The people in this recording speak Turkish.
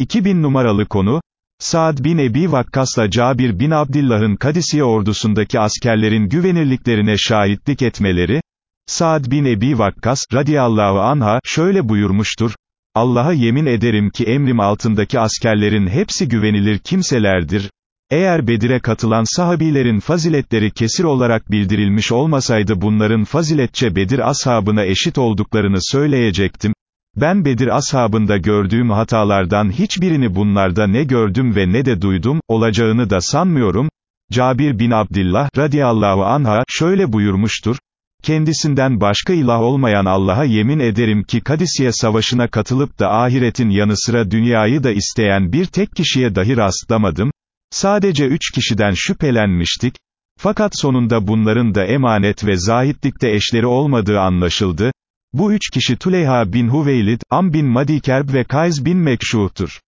2000 numaralı konu, Saad bin Ebi Vakkas'la Cabir bin Abdillah'ın Kadisiye ordusundaki askerlerin güvenirliklerine şahitlik etmeleri, Saad bin Ebi Vakkas, radiyallahu anha, şöyle buyurmuştur, Allah'a yemin ederim ki emrim altındaki askerlerin hepsi güvenilir kimselerdir, eğer Bedir'e katılan sahabilerin faziletleri kesir olarak bildirilmiş olmasaydı bunların faziletçe Bedir ashabına eşit olduklarını söyleyecektim, ben Bedir ashabında gördüğüm hatalardan hiçbirini bunlarda ne gördüm ve ne de duydum, olacağını da sanmıyorum. Cabir bin Abdillah, radiyallahu anha, şöyle buyurmuştur, kendisinden başka ilah olmayan Allah'a yemin ederim ki Kadisiye savaşına katılıp da ahiretin yanı sıra dünyayı da isteyen bir tek kişiye dahi rastlamadım, sadece üç kişiden şüphelenmiştik, fakat sonunda bunların da emanet ve zahitlikte eşleri olmadığı anlaşıldı, bu üç kişi Tuleyha bin Huveylid, Am bin Madikerb ve Kays bin Mekşuh'tur.